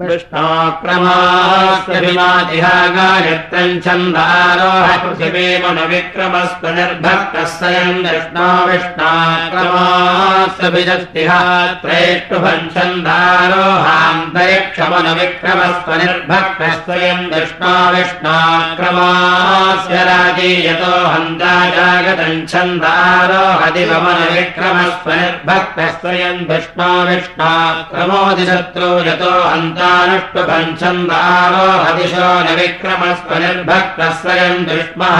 विष्णोक्रमास्तिहागायत्रम् छन्दारोह पृथिवीमनुविक्रमस्तु निर्भक्तः स्वयम् विष्णो विष्णाक्रमास्तिहात्रेष्टुभम् छन्दारोहान्तरिक्षमनुविक्रमस्व निर्भक्तः स्वयम् विष्णो विष्णाक्रमास्य राजीयतो हन्ता जागतम् छन्दारोहदिवमनुविक्रमस्व निर्भक्तः स्वयम् विष्णो विष्णाक्रमोदिशत्रो यतो हन्ता ष्टुपञ्छन्दारोहदिशो न विक्रमस्व निर्भक्तः स्वयम् दुष्मः।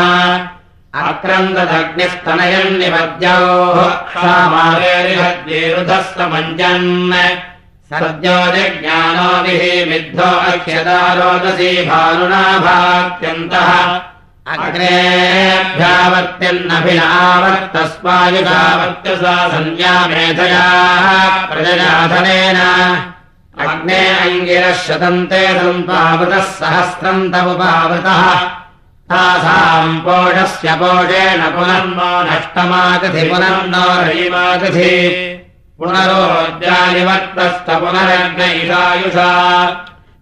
अक्रन्ददग्निस्तनयम् निपद्योः क्षामावेरिहद्विरुधस्तमञ्जन्। सद्योजज्ञानोभिः विद्धो अक्षदा रोदसी भानुना भात्यन्तः अग्नेभ्यावर्त्यन्नभिनावर्तस्मायुगावर्त्यसा सञ्ज्ञामेधयाः प्रजयाधनेन अग्ने अङ्गिरः शतन्ते सन्त्वावृतः सहस्रम् तमुपावृतः। तासाम् पोषस्य पोषेण पुनर्नो नष्टमागधि पुनर्नो रयिमागधि पुनरोद्यानिवर्तस्त पुनरग्नैषायुषा।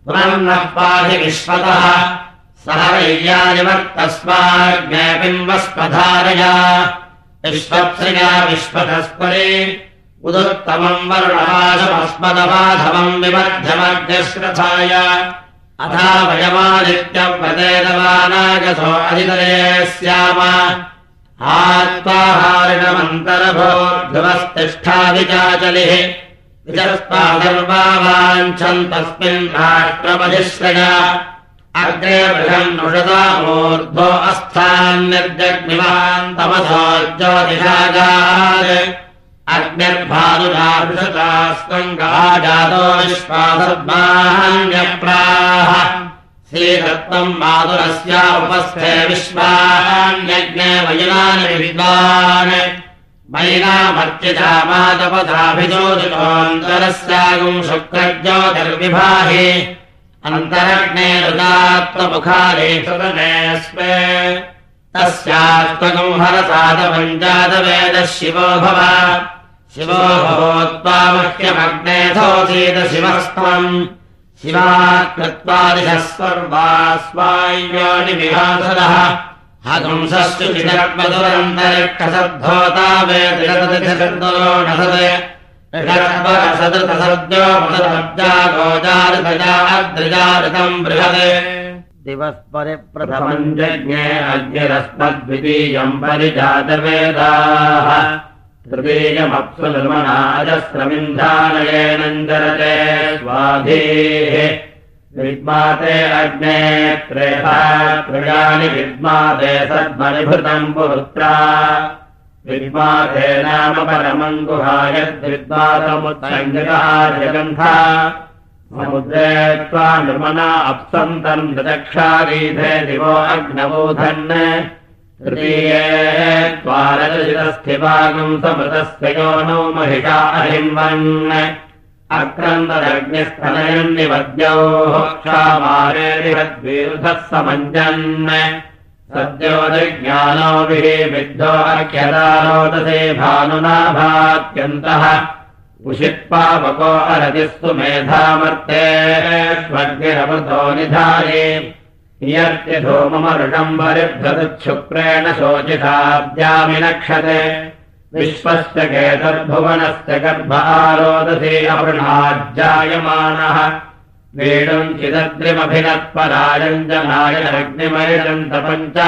पुनर्नः पाहि विश्वतः। सह रय्यानिवर्तस्माज्ञबिम्बस्पधारया विश्वत्सया विश्वतस्परे उदुत्तमम् वर्णवासमस्मदमाधवम् विमध्यमग्निश्रथाय अथा वयमादित्यप्रदेदवानागसो अधितरे स्याम। आत्माहारिणमन्तरभोर्ध्रुवस्तिष्ठादिचाचलिः विजस्पादर्वाञ्छन् तस्मिन् राष्ट्रमधिश्रय अग्रे बृहन् नुषदामूर्ध्वो ज्योतिषागात् विश्वाधर्मान्यप्राः श्रीरत्नम् माधुरस्या उपस्थे विश्वान्यज्ञे वयुनानि विद्वान्। मयिनामर्चिता मातपदाभिजोदितोऽन्तरस्यागुम् शुक्रज्योतिर्विभाहि। अन्तरग्ने रुदात्ममुखारे सुदनेऽस्मे तस्यात्मकम् हरसादपञ्चादवेदः शिवो भव शिवो भवोत्वा मह्यमग्नेथोऽसीत शिवस्त्वम् शिवाकृत्वादिशः सर्वास्वाय्यानि विहासदः। हगुंसस्तु चिदर्मदुरन्तरिक्षसद्धोता वेदिरतदिशर्दुलो नसदे। ऋषर्वरसदृतसद्यो मदरब्जा गोजारितजा अद्रिजारितम् बृहदे। दिवः परिप्रथमम् जज्ञे अद्यरस्मद्वितीयम् परिजातवेदाः तृतीयमप्सु निर्मनाजस्रमिन्धानयेनञ्जरते स्वाधीः विद्माते अग्ने त्रेधा त्रयाणि विद्माते सद्मनिभृतम् पुत्रा विद्माते नाम परमम् जगन्था समुद्रे त्वा निर्मना अप्सन्तम् ददक्षारीधे दिवो अग्नबोधन् तृतीये त्वारजितस्थिवागम् समृतस्य यो नो महिषा अहिन्वन् अक्रन्ददग्निस्थनयम् निवद्योः क्षामारेरिहद्विरुधः समञ्जन् सद्योजज्ञानोभिः विद्धो अर्घ्यदारोदसे भानुना भात्यन्तः उषित्पावको अरतिस्तु मेधामर्तेष्वग्निरमृतो निधाये यत्यधूममरुषम् परिभ्रदुच्छुक्रेण शोचिताद्यामि नक्षते विश्वस्य गर्भ आरोदसे अवृणाज्जायमानः। वेणुम् चिदद्रिमभिनत्परायम् जनाय अग्निमयजन्त पञ्च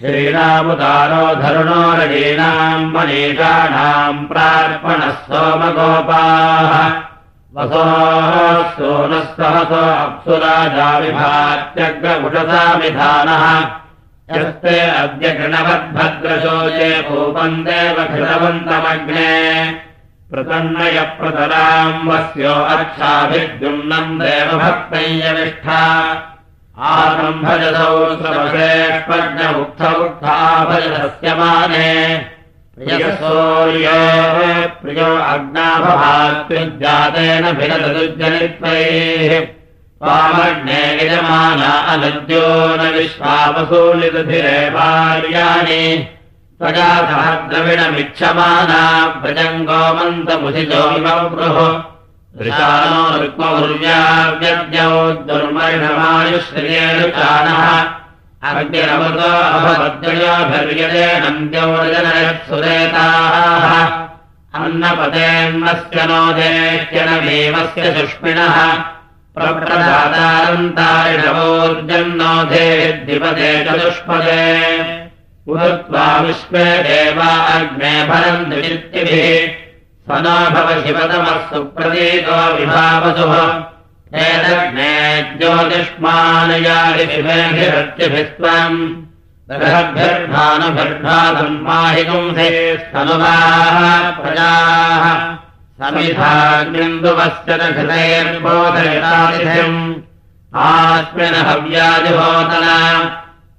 श्रीरामुदारो धरुणो रयीणाम् मनीषाणाम् प्रार्पणः सोमगोपाः सोनः सहसो अप्सुराजाविभात्यग्रमुषसामिधानः यस्ते अद्य गणवद्भद्रशोचे भूपम् देव घृतवन्तमग्ने। प्रतन्नयप्रतराम् वस्यो अच्छाभिद्युम्नम् देवभक्तय्यनिष्ठा आरम्भजसौ उक्थ उक्थाभजस्य माने अग्नाभभात्युज्जातेन भिनदुज्जनित्वैः त्वामग्ने यजमाना अनुद्यो न द्रविणमिच्छमाना व्रजम् गोमन्तमुषिजो इव बृः ऋषानो ऋक्मौर्व्याव्यद्यौ दुर्मर्णमायुश्रियेणुचानः अग्निरमृतो अभवद्वयोभिर्यजे नन्द्यौर्जनयत्सुरेताः अन्नपतेऽन्नस्य नो देत्यनमेवस्य सुष्मिणः प्रप्रदातारन्तारिणवोर्जन्नोधे द्विपदे चतुष्पदे उदत्वा विश्वे देवा अग्ने भरम् द्विचित्तिभिः स्वनो भव शिवतमः सुप्रतीतो विभावसुः एतग्ने ज्योतिष्मानयानि शिवेभिरत्यभिस्त्वम् बृहद्भिर्भानुभिर्भातम् माहिकुंसे स्तनुवाः प्रजाः। समिधाग्निन्दुवस्य न हृदयर्बोधयतादिथिम् आस्मिन् हव्यादिहोतना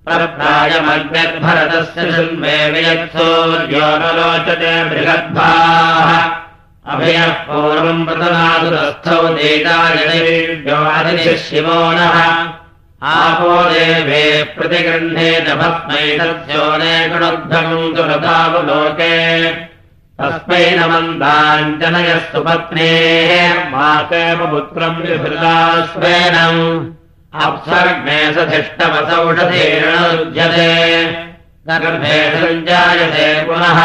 प्रप्रायमग्निर्भरतस्य शृण्वे वियत्सूर्यो न रोचते बृहद्भाः अभयः पूर्वम् प्रतनादु तस्थौ देतायनिर्व्योदिशिः शिवो नः। आपो देवे प्रतिगृह्णेत भस्मैतस्योने गुणोद्धगम् तु रथावलोके तस्मै नमन्ताञ्जनयः सुपत्नेः। मातेव पुत्रम् विभृतास्वेनम् अप्सर्गे सधिष्टवसौषधीर्णयुज्यते गर्भे सञ्जायते पुनः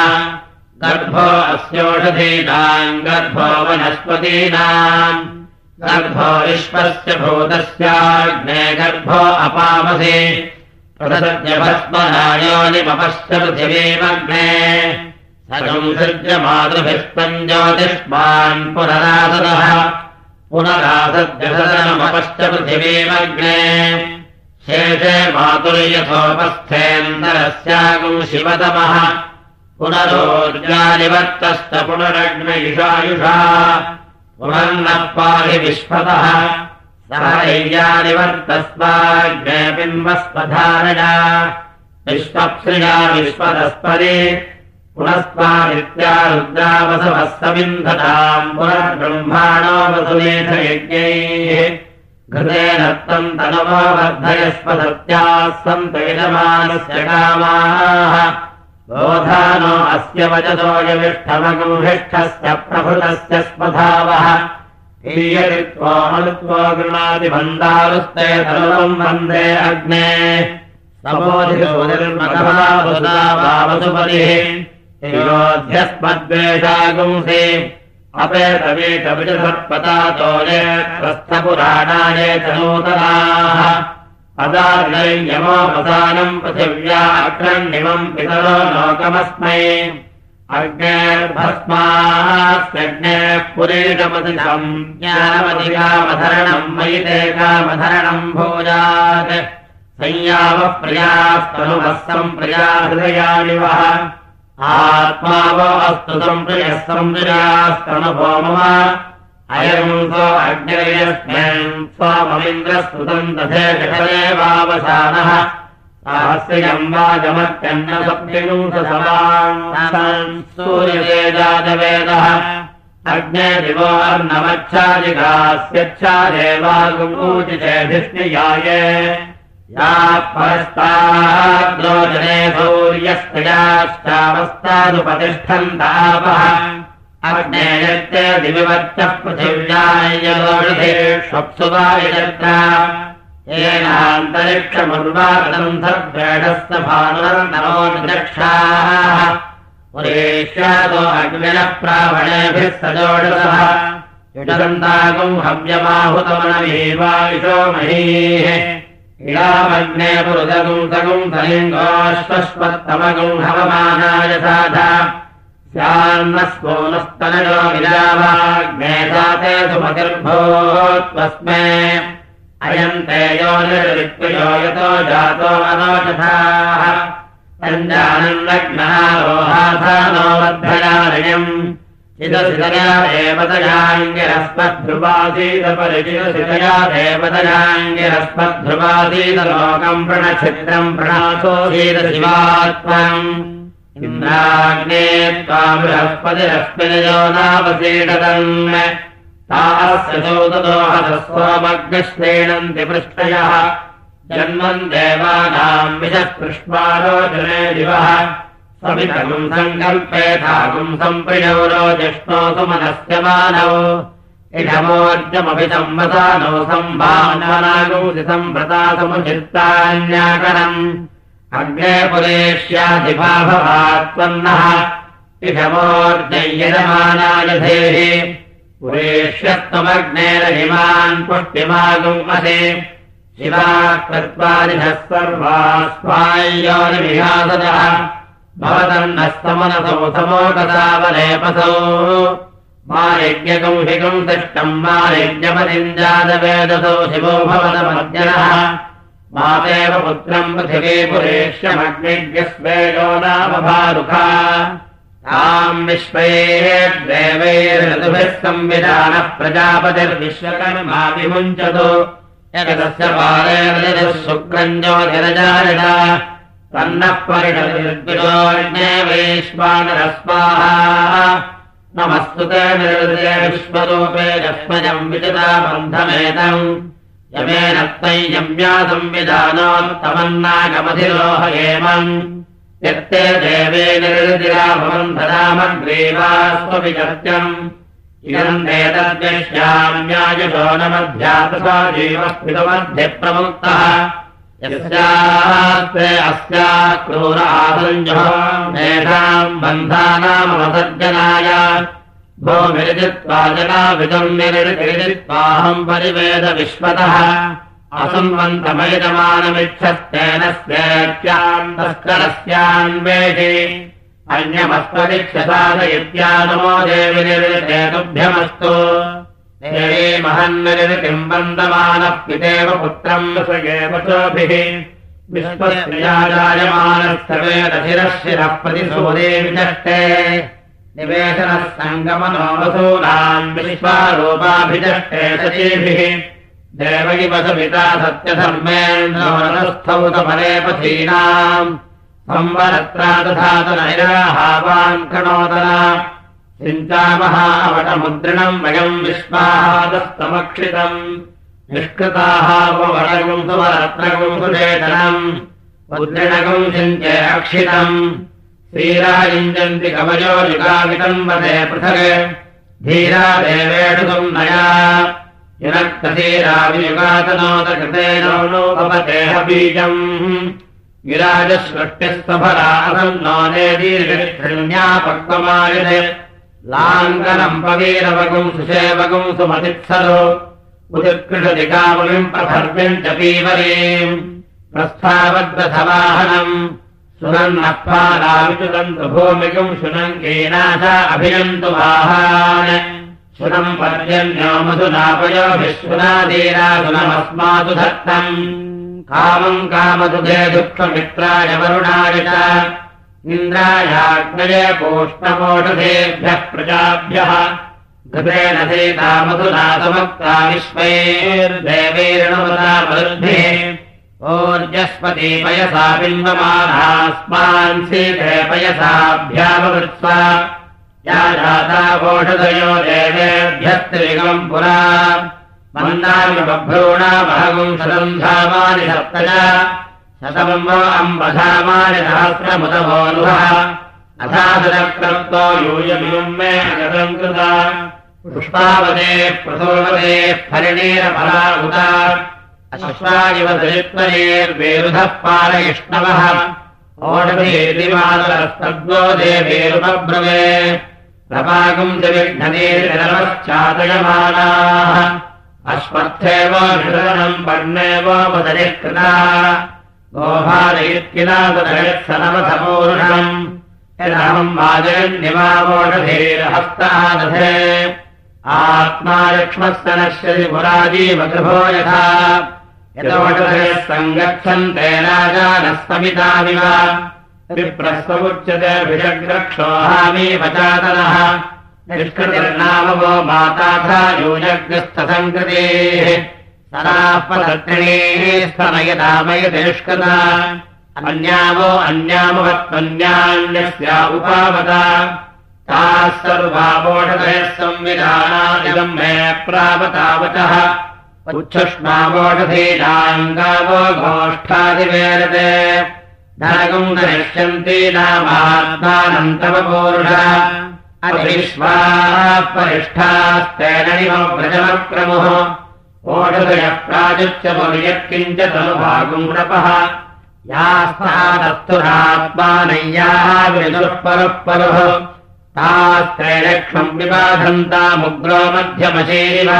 गर्भो अस्योषधीनाम् गर्भो वनस्पतीनाम्। गर्भो विश्वस्य भूतस्याग्ने गर्भो अपामसि। प्रसत्यभस्मनायोनिमपश्च पृथिवीमग्ने। ससंसृज्य मातृभिस्पम् ज्योतिष्मान् पुनरासदः। पुनरासद्यसदनमपश्च पृथिवीमग्ने। शेषे मातुर्यथोपस्थेन्दरस्यागम् शिवतमः पुनरोर्जानिवर्तस्त पुनरग्न इषायुषा पुनर्नः पाहि विश्वतः सहैर्यानिवर्तस्वाग्ने बिम्बस्वधारया विश्वप्सृया विश्वतस्परे पुनस्त्वादित्या रुद्रावसवः सविन्धताम् पुनर्ब्रह्माणो त्वम् तनवो वर्धयस्व सत्याः सन्त यजमानस्य कामाः बोधानो अस्य वचतोयविष्ठमगुंहिष्ठस्य प्रभृतस्य स्मधावः हीयरित्वामनुत्वो गृणादिबन्धारुस्ते सर्वम् वन्दे अग्ने। ये स्वस्थपुराणाये च नूतनाः अदार्णयमोपसानम् पृथिव्या अक्रण्यमम् पितरो लोकमस्मै। पुरीषमतिशम् ज्ञानमधिकामधरणम् मयि ते कामधरणम् भूयात् संयावः प्रियास्तनुवः सम्प्रिया हृदयानिवः आत्मा वो अस्तु सम्प्रियः सम्प्रियास्तनुभो मम अयंसो अग्निर्यस्मिन् स्वाममिन्द्रस्तुतम् तथे जठरेवावसानः सहस्रियम् वाजमत्यन्न सप्तिगुंससमान् सूर्यतेजातवेदः अग्ने दिवो अर्णमच्छादिकास्यच्छा देवागुमूचितेऽधिष्णियाये या परस्ताद्रोजने सूर्यस्त्रयाश्चावस्तादुपतिष्ठन्तापः अग्ने यत्ते दिविवच्च पृथिव्यायलोषधेष्वप्सु वा यजत्र येनान्तरिक्षमुर्वादन्धर्वेडस्य भानुर्नमो निदक्षाः पुरेष्यादो अग्निनः प्रावणेभिः सजोडसः युजदन्तागम् हव्यमाहुतमनमेवायुषो महीः। इडामग्ने पुरुदगुम् सगुम् सलिङ्गोश्वस्वत्तमगुम् हवमानाय साधा स्यान्नस्वो नस्तनयो विरावाग्ने जाते सुमतिर्भूत्वस्मे अयम् ते यो निर्वित्वयो यतो जातो सञ्जानम् लग्नः रोहाधानो वर्धयानयम् चिदसितया देवतयाङ्गिरस्मद्ध्रुवासीदपरिचिदसितया देवतयाङ्गिरस्मद्ध्रुवासीदलोकम् प्रणच्छिद्रम् प्रणासोऽसीद शिवात्मम् इन्द्राग्ने त्वा बृहस्पतिरस्मिनयो नावसीडतम् तास्य चौददोहदस्वामग्नश्रेणन्ति पृष्ठयः जन्मम् देवानाम् पृष्पारोचने दिवः। समितगुम् सङ्कल्पेथागुम् सम्प्रियौ रोजिष्णो सुमनस्य मानौ। इषमोर्जमपि संवसानो सम्भावनागौति सम्प्रता समुचित्तान्याकरम् अग्ने पुरेष्याधिभाभवात्पन्नः इषमोर्जय्यजमानायधेः पुरेष्यत्वमग्नेरहिमान् पुष्टिमागम् असे। शिवा कृत्वादिभः सर्वा स्वाय्योनिविहासदः भवतन्नस्तमनसौ समोकसावलेपसौ मायज्ञकौशिकम् तिष्टम् मायज्ञपतिञ्जातवेदसौ शिवो भवतमज्ञनः मातेव पुत्रम् पृथिवी पुरेष्यमग्निज्ञस्वेयो नाम भारुखा ताम् विश्वैर्देवैर्ऋतुभिः संविधानः प्रजापतिर्विश्वकर्मा विमुञ्चतु यतस्य पारेण शुक्रम् ज्योतिरजारिण। तन्नः परिषदिर्विरोज्ञे वैश्वानरस्माः नमस्तु ते निर्दय विश्वरूपे यस्मजम् विजिता बन्धमेतम् यमेन त्वय्यम्या संविधानोत्तमन्नागमधिरोह एवम् यत्ते देवे निर्दिरा भवन्धरामग्रीवास्वविचर्त्यम् इदम् एतद्यश्याम्यायुषो न मध्यातसा जीवस्मितमध्ये प्रमुक्तः यस्यास्ते अस्या क्रूर आसञ्जो तेषाम् बन्धानामवसर्जनाय जनाभिदम् निरिजित्वाहम् परिवेद विश्वतः असंवन्तमयजमानमिच्छस्तेन स्वेत्याम् तस्करस्यान्वेषि अन्यमस्त्वदिक्षसादयित्यानमो देवि निर्वितेतुभ्यमस्तु देवी महन्निर्तिम् वन्दमानः पितेव पुत्रम् स एव चोभिः विश्वस्याजायमानस्तवेदशिरः शिरः प्रतिसूदेविचष्टे निवेशनः सङ्गमनो वसूनाम् विश्वारूपाभिचष्टे सचीभिः देव इव सविता सत्यधर्मेन्द्रस्थौतपरेपथीनाम् संवरत्रा दधातनैराहावान् कणोदना चिन्तामहावटमुद्रिणम् वयम् विश्वाहादस्तमक्षितम्। निष्कृताः वटगम् सुवरत्नगम् सुचेतनम् मुद्रिणगम् चिन्त्य अक्षितम् श्रीरायुञ्जन्ति कवयो युगामितम् वदे पृथक् धीरा नया युनक्तधीरावियुगातनोदकृतेनोपतेह बीजम् गिराजसृष्टिस्तफलासन्नो नेदीर्घण्यापक्वमायते लाङ्गनम् पवीरवगुम् सुसेवगुम् सुमतित्सरो उदिकृषदिकामविम् प्रभर्व्यम् च पीवरीम् प्रस्थावद्रथवाहनम् पालाविचुदन्तु भूमिकम् शुनङ्कीनाथ अभियन्तु वाहान् शुनम् पर्यन्यो मधुनापयोभिश्वनादीरासुनमस्मासु धत्तम् कामम् कामदुधे दुःखमित्राय वरुणाय च इन्द्रायाग्नये पोष्णमोषधेभ्यः प्रजाभ्यः। घृतेन सीता मधुना समक्ता विश्वैर्देवैर्णवता मरुद्भिः ओर्जस्पति पयसा बिम्बमानास्मान् सीते पयसाभ्यामवृत्सा या जाता वोषधयो देवेभ्यस्त्रिगम् पुरा। सप्त च शतम् वो अम्बधामानि सहस्रमुदभोरुहः अथासदक्रतो यूयमियुम् मे अगतम् कृता पुष्पावते प्रसोवते फलिणीरफला उत अश्वा इव दलित्वनेर्वेरुधः पालयिष्णवः। देवेरुपब्रवे प्रपाकम् च विघ्ननेर्विरवश्चातयमानाः अश्वत्थेव वितरणम् पर्णेव वदने कृता तदयत्सनवथपूरुषम् यदहम् वाजयन्निवावोषधीरहस्तादधे आत्मा लक्ष्मस्य नश्यति पुराजीवगृभो यथा यतोषधयः सङ्गच्छन्ते राजानस्तमितामिव विप्रस्वमुच्यते भिषग्रक्षोहामी वचातनः निष्कृतिर्नाम वो माताथा यूजग्रस्थसङ्कृतेः। सदापदत्रिणीः स्तनयतामयति निष्कृता अन्यावो ताः सर्वावोषधयः संविधानादिदम् मे प्रावतावचः उच्छुष्मावोषधीनाङ्गावो गोष्ठादिवेरते धनगम् दरिष्यन्ति नामात्मानन्तमपूरुष परिष्ठास्तेन व्रजमक्रमुः ओषधयः प्राजुच्यमुर्यत्किञ्च तनुभागुङ्गपः यास्तादस्तुरात्मानय्याः विदुःपरः परुः तास्त्रैलक्ष्मम् विबाधन्तामुग्रो मध्यमशेरिव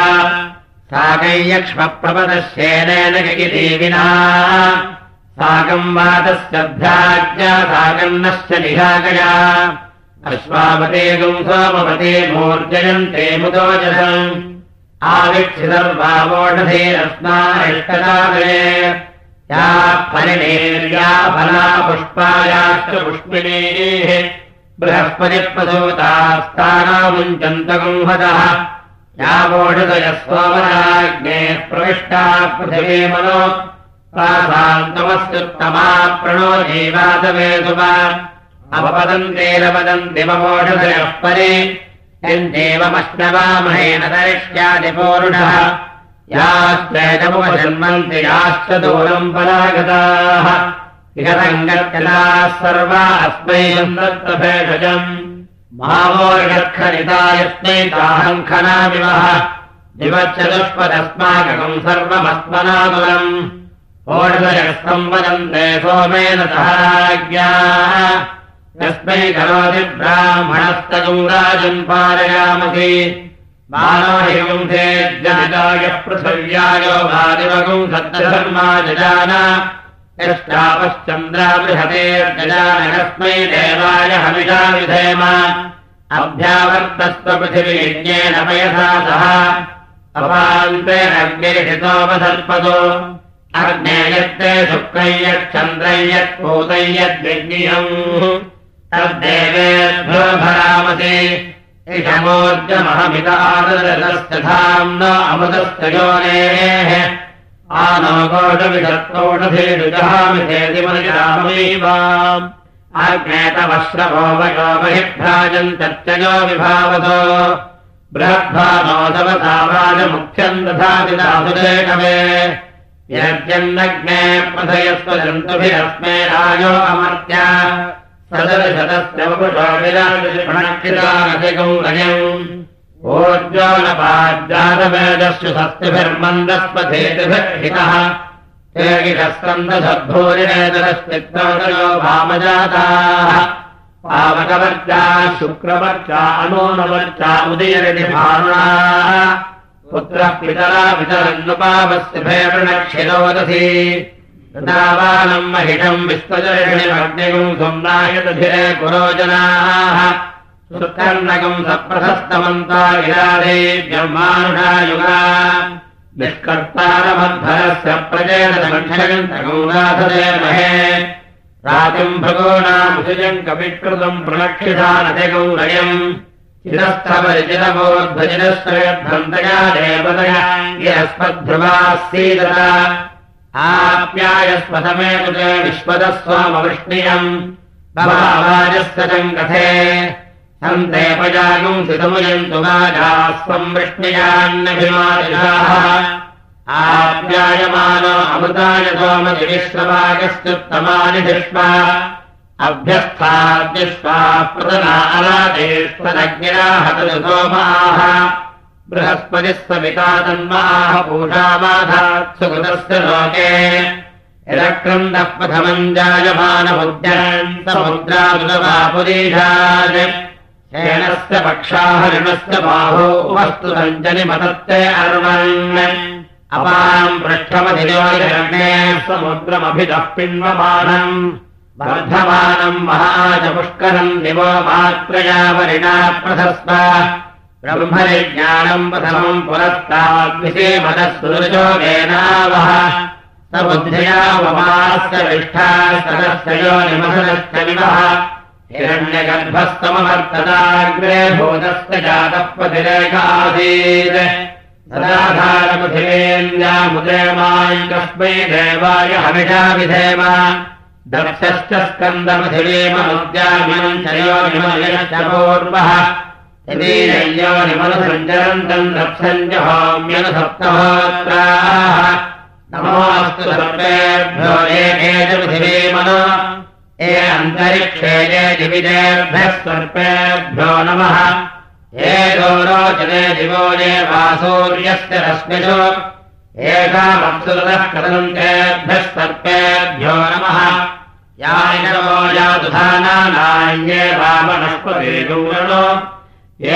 साकैयक्ष्मप्रपदश्येनेन देविना साकम् वातस्य भ्राज्ञा साकम् निशाकया। अश्वापते गुंसोमपते मूर्जयन्ते मुदोजसम् आविक्षितर्भावोषधेरस्माष्टदादये या फलिनेर्या फला पुष्पायाश्च पुष्पिणेः। बृहस्पतिप्रसूतास्तानामुञ्चन्तगुंहतः यावोषधयः सोमराज्ञे प्रविष्टा पृथिवे मनो तासान्तमस्युत्तमा प्रणो जीवातवेदुवा अपपदन्तेरपदन्ति ममोषधयः परे यन्देवमश्नवामहेन दरिष्यादिपूरुणः याश्चैतमुपजन्मन्ति याश्च दूरम् परागताः इहरङ्गत्यलाः सर्वा अस्मै दत्तभेषजम् मावोर्गत्खनिता यस्मै ताहम् खनामिवः दिवच्चतुष्पदस्माकम् सर्वमस्मनादुरम् ओषधयस्तम् वदन्ते सोमेन सहाज्ञाः यस्मै करोति ब्राह्मणस्तगुङ्गाजम् पारयामसि मानवहिगुंसेज्जनिताय पृथिव्यायो वादिवगुम् सत्यधर्मा जजान यश्चापश्चन्द्रा बृहतेर्जजानकस्मै देवाय हमिषा विधेम। अभ्यावर्तस्वपृथिवीज्ञेन पयसा सह। अपान्तेरग्निरिषितोपसर्पतो अग्नेयत्ते शुक्रय्यच्छन्द्रय्यत्पूतय्यद्विज्ञियम् तद्देवेभ्यो भरामसि। इषमोर्जमहमितादरस्तथाम् न अमृतस्तयोनेः आनो गोषविषत्तोषधेषुजहामिधेति मनिरामैवाम् अग्नेतवश्रवो वयो महिभ्राजम् चर्चयो विभावतो बृहद्भानोदवसावाजमुख्यम् दधाति दासुदेकवे यज्ञन्नग्ने प्रथयस्वजन्तुभिरस्मे राजो अमर्त्य विराजपणक्षितानधिगौरयम् ओज्ज्वालपाज्जातवेदस्यु सस्तिभिर्मन्दस्पथेतिभिर्हितः तेगिषस्कन्दसद्भूरिणेतरस्तिक्तयो भामजाताः। पावकवर्चा शुक्रवर्चा अनूनवर्चा भानुनाः पुत्रः पितरा वितरन्नुपावस्य भेवृणक्षिरोदसी दावानम् महिषम् विश्वजर्षिणिमग्निगुम् सुम्नायतधिरे पुरोजनाः सुकर्णकम् सप्रशस्तमन्ता गिरादेव्यमानुषायुगा निष्कर्तारमध्वरस्य प्रजेन सङ्क्षयन्तगौनाथदे महे। राजम् भगोनामुषजम् कविकृतम् देवतया यस्मद्ध्रुवास्सीदता आप्यायस्वसमे कृते विश्वतः स्वामवृष्णियम् भवावाजस्य चम् कथे सन्ते पजागुम् सितमुयन्तु वाजास्त्वम् वृष्णियान्नभिमादिशाः आप्यायमानो अमृताय सोमदिविश्ववागस्त्युत्तमानि धिष्मा अभ्यस्थाद्यस्वा प्रदना अरादेष्वदग्निराहतु सोमाः। बृहस्पतिः सविता तन्माः पूषामाधात् सुकृतस्य लोके। यदक्रन्दः प्रथमम् जायमानमुद्यान् समुद्रादुलवापुरीषात् शेणस्य पक्षाहरिणस्य बाहो वस्तु सञ्जनिमतत्ते अर्वन् अपाम् पृष्ठमधिलोकरणे समुद्रमभितः पिन्वमानम् वर्धमानम् महाजपुष्करम् मात्रया वरिणा प्रशस्त। ब्रह्मनिज्ञानम् प्रथमम् पुरस्ताद्विषेमदः सुरजोगेनावः समुद्रयावमास्य विष्ठा सदस्य यो निमसदश्च विवः हिरण्यगर्भस्तमवर्तदाग्रे भूतस्य जातः पथिरेक आसीत् सदाधारपृथिवेन्द्यामुदेमाय कस्मै देवाय हमिषा विधेम। दक्षश्च स्कन्दपथिवेमनुद्यामिनम् च योनिमयश्च पूर्वः योनिमनुसञ्चरन्तम् दक्षम् च होम्यनुसप्तहोत्राः। नमोऽस्तु सर्वेभ्यो च पृथिवेमनो ये अन्तरिक्षे ये दिविदेभ्यः सर्पेभ्यो नमः वासूर्यस्य रश्मिषु। एकामप्सुतः कथन्तेभ्यः सर्पेभ्यो नमः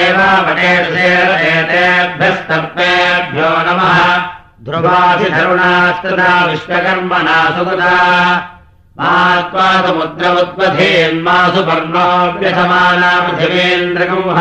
एवावटेतेभ्यः सर्पेभ्यो नमः। ध्रुवासिधरुणास्तदा विश्वकर्मणा सुगता मात्वा समुद्रमुद्वधेन्मासु पर्णोऽभ्यसमाना पृथिवेन्द्रगुंह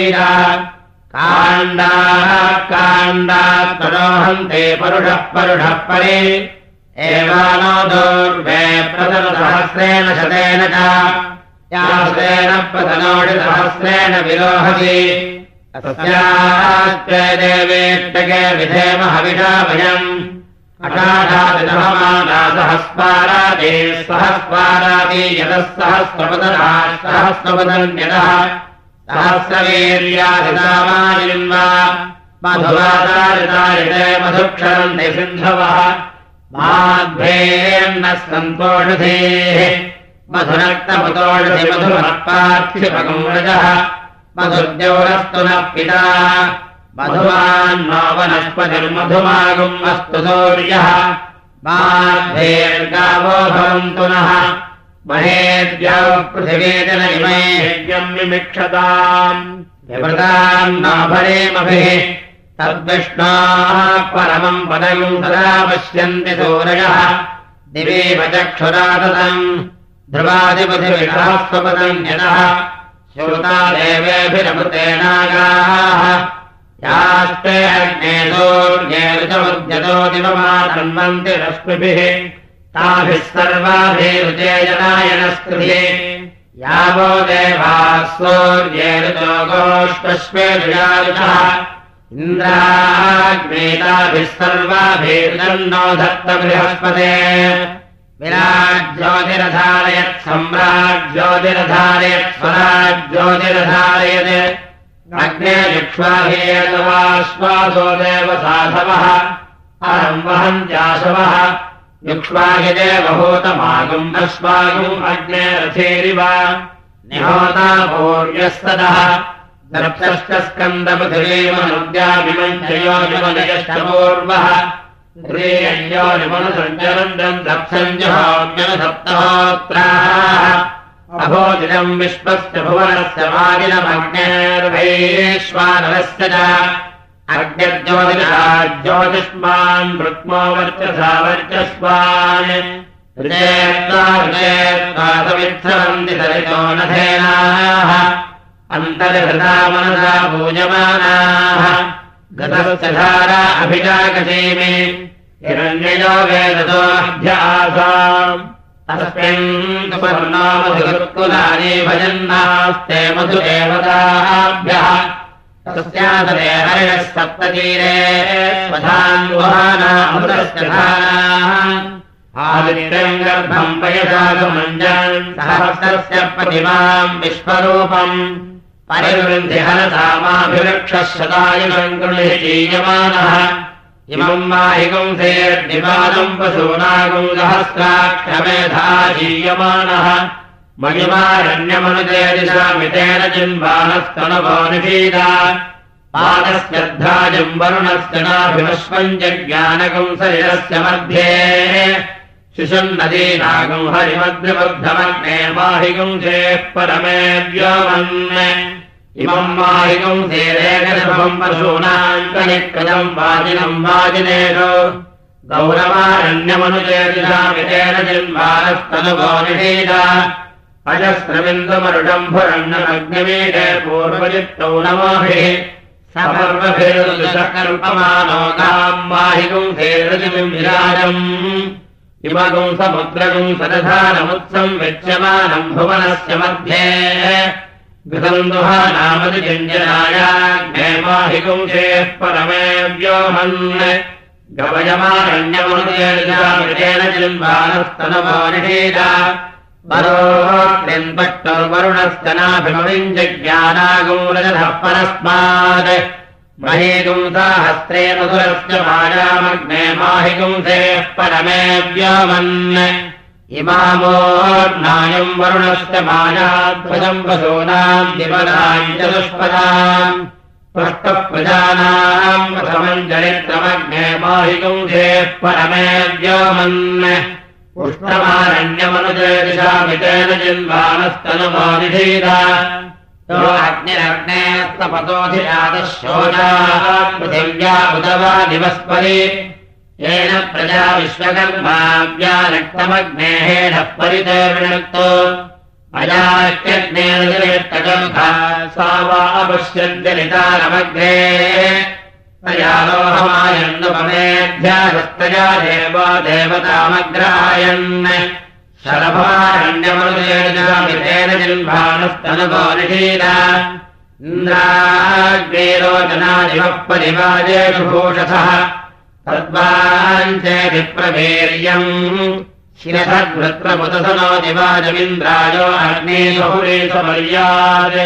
देवतयाङ्गिरस्मद्ध्रुवासी काण्डाः काण्डात् परोहन्ते परुषः परुषः परे। एवानो दोर्वे प्रतनुसहस्रेण शतेन च। यासेन प्रतनोषिसहस्रेण विरोहति। देवेष्टके विधेम हविषा भयम् अटाढादिनहमाना सहस्वारादे सहस्वारादि यतः सहस्रपदनः सहस्रपदन्यतः सहस्रवीर्याधितामायिन्वा मधुवादारितायते मधुक्षरन्ति सिन्धवः माध्वेर्नः सन्तोषधेः। मधुनक्तमतोषधि मधुमत्पार्थिपकम् रजः मधुर्द्यौरस्तु नः पिता। मधुमान्नो वनस्पतिर्मधुमागुम् अस्तु सूर्यः। माध्वेर्गावो भवन्तु नः महेद्या पृथिवेदन इमेह्यम् विमिक्षताम् विवृताम् नाभरेमभिः तद्विष्णाः परमम् पदम् सदा पश्यन्ति सूरयः दिवेव चक्षुराततम् ध्रुवादिपथिविषास्वपदम् यतः। श्रुता देवेभिरमृतेनागाः यास्ते अग्ने सूर्ये ऋतमुद्यतो दिवमातन्वन्ति रश्मिभिः ताभिः सर्वाभिरुचे जनायनस्कृते यावो देवाः सूर्ये इन्द्राग्नेताभिः सर्वाभिर्जन्नो धत्त बृहस्पते विराज्योतिरधारयत् सम्राज्योतिरधारयत् स्वराज्योतिरधारयत् अग्ने युक्ष्वाहेतवाश्वासो देव साधवः अहम् वहन्त्याशवः युक्ष्वाहिदेवभूतमागुम् अश्वागुम् अग्ने रथेरिव दर्भश्च स्कन्दपृथिवीमनुद्याभिमञ्चयोनिमनयश्च पूर्वः दप्सञ्जहोम्यनुसप्तहोत्राः अभोदिनम् विश्वस्य भुवनस्य वादिनमग्नेर्वैश्वानरस्य च अग्निर्ज्योतिषा ज्योतिष्मान् वृक्मो वर्चसा वर्चस्वान् समिच्छन्ति सरितो नधेनाः अन्तर्हृता मनसा पूजमानाः। गतस्य धारा अभिजाकशीमि हिरण्ययो वेदतोऽभ्य आसाम्। तस्मिन् मधुकुलानि भजन्नास्ते मधु देवताभ्यः पयसागमञ्जन् सहस्रस्य प्रतिमाम् विश्वरूपम्। परिवृन्धिहरसामाभिवृक्षः शतायुषम् गृहीयमानः इमम् माहिकम् सेर्निपादम् पशूनागम् सहस्राक्षमेधा जीयमानः मणिमारण्यमनुदेदिशामितेन जिन्वानस्तनुभो निषीदा पादस्यर्धाजम् वरुणस्य नाभिमश्वम् जज्ञानकम् शरीरस्य मध्ये। शिशुम् माहिकम् चेः परमे व्योमन् इमम् सेरेकशभम् पशूनाम् कनिकृतम् वाजिनम् वाजिनेषु। गौरवारण्यमनुचेतिषामितेन जिन्वानस्तनुभो निषीदा अजस्रबिन्दुमरुडम्भुरण्यमग्निमीडे पूर्वजित्तौ नमोभिः सर्वभिर्दुषकल्पमानो गाम् माहिकम् सेरतिम् विराजम् इमगुम् समुद्रगुम् सदधानमुत्सम् विच्यमानम् भुवनस्य मध्ये दुहानामतिजञ्जनायाग्नेमाहिगुंसेः परमे व्योमन् गवयमारण्यमनुतेन जिन्वानस्तनवो निषेदा परोक्तिन्पट्टवरुणस्तनाभिमविञ्जज्ञानागुरजधः परस्मात्। महीगुंसाहस्रे मधुरस्य मायामग्ने माहिगुंसेः परमे व्योमन्। इमामोर्नायम् वरुणस्य मायाध्वजम् वसूनाम् दिवनाम् चतुष्पदाम् स्पष्टप्रजानाम् प्रथमम् चरित्रमग्ने माहिगुंसेः परमे व्योमन् शोचाः पृथिव्या उदवा दिवस्परि येन प्रजा विश्वकर्माव्यारक्तमग्नेहेन परितेर्विणक्तो अयात्यग्नेर्विष्टकर्था सा वा अपश्यद्यलितारमग्ने तयालोहमायन्नुपमेऽध्याहस्तया देवा देवतामग्रायन् शरभारण्यमनुजेन जिह्वानस्तनुभो निषीरा इन्द्राग्नेरोचनादिवः परिवाजेषु भूषसः तद्वाञ्चेऽभिप्रवीर्यम् शिरसद्वृत्रमुदसनो दिवाजमिन्द्रायो अग्ने बहुरेशपर्यात्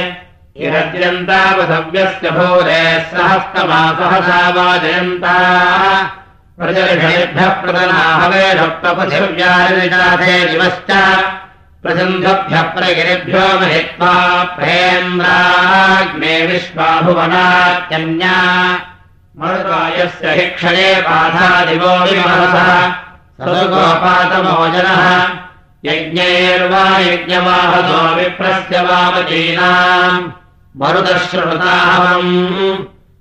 इरद्यन्तापसव्यस्य भूरे सहस्तमासहसा वाजयन्ता। प्रदनाहवेषप्तपथिव्यानिजाथे दिवश्च प्रसन्धभ्यः प्रगिरिभ्यो महित्वा प्रेन्द्राग्ने विश्वाभुवनात्यन्या। मरुकायस्य हि क्षये पाधादिवो विमहसः सदुगोपातमोजनः। यज्ञैर्वा यज्ञवाहतो विप्रस्य वामतीनाम् मरुदश्रुताहवम्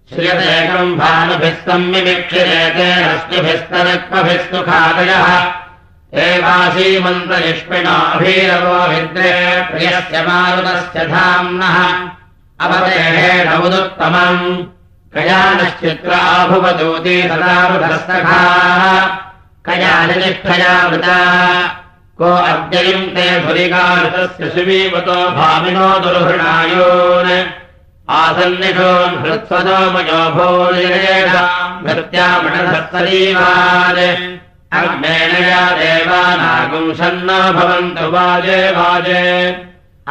श्रियतेकम् भानुभिः संविमिक्षिरेते हस्तिभिस्तरक्मभिस्तु खादयः एवासीमन्तनिष्पिणाभीरवो विद्रे प्रियस्य मारुतस्य धाम्नः। अवदेहेण उदुत्तमम् कयानश्चित्राभुवदूती सदावृतस्तखाः कयानिष्ठयावृता को अद्ययम् ते धुरिकारुतस्य सुवीवतो भामिनो दुर्हृणायोन् अग्नेन या देवानागुम् सन्नो भवन्तु वाजे वाजे।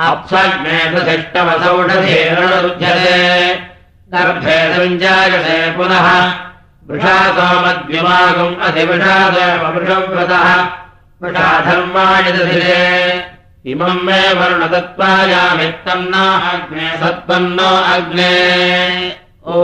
अप्सग्नेषिष्टमसौषधीरणरुध्यते गर्भे सञ्जायसे पुनः वृषासोमद्युमागुम् वृषाधर्माणिदधिरे इमम् मे वरुणदत्त्वायामित्तम् न अग्ने सत्पन्नो अग्ने। ओ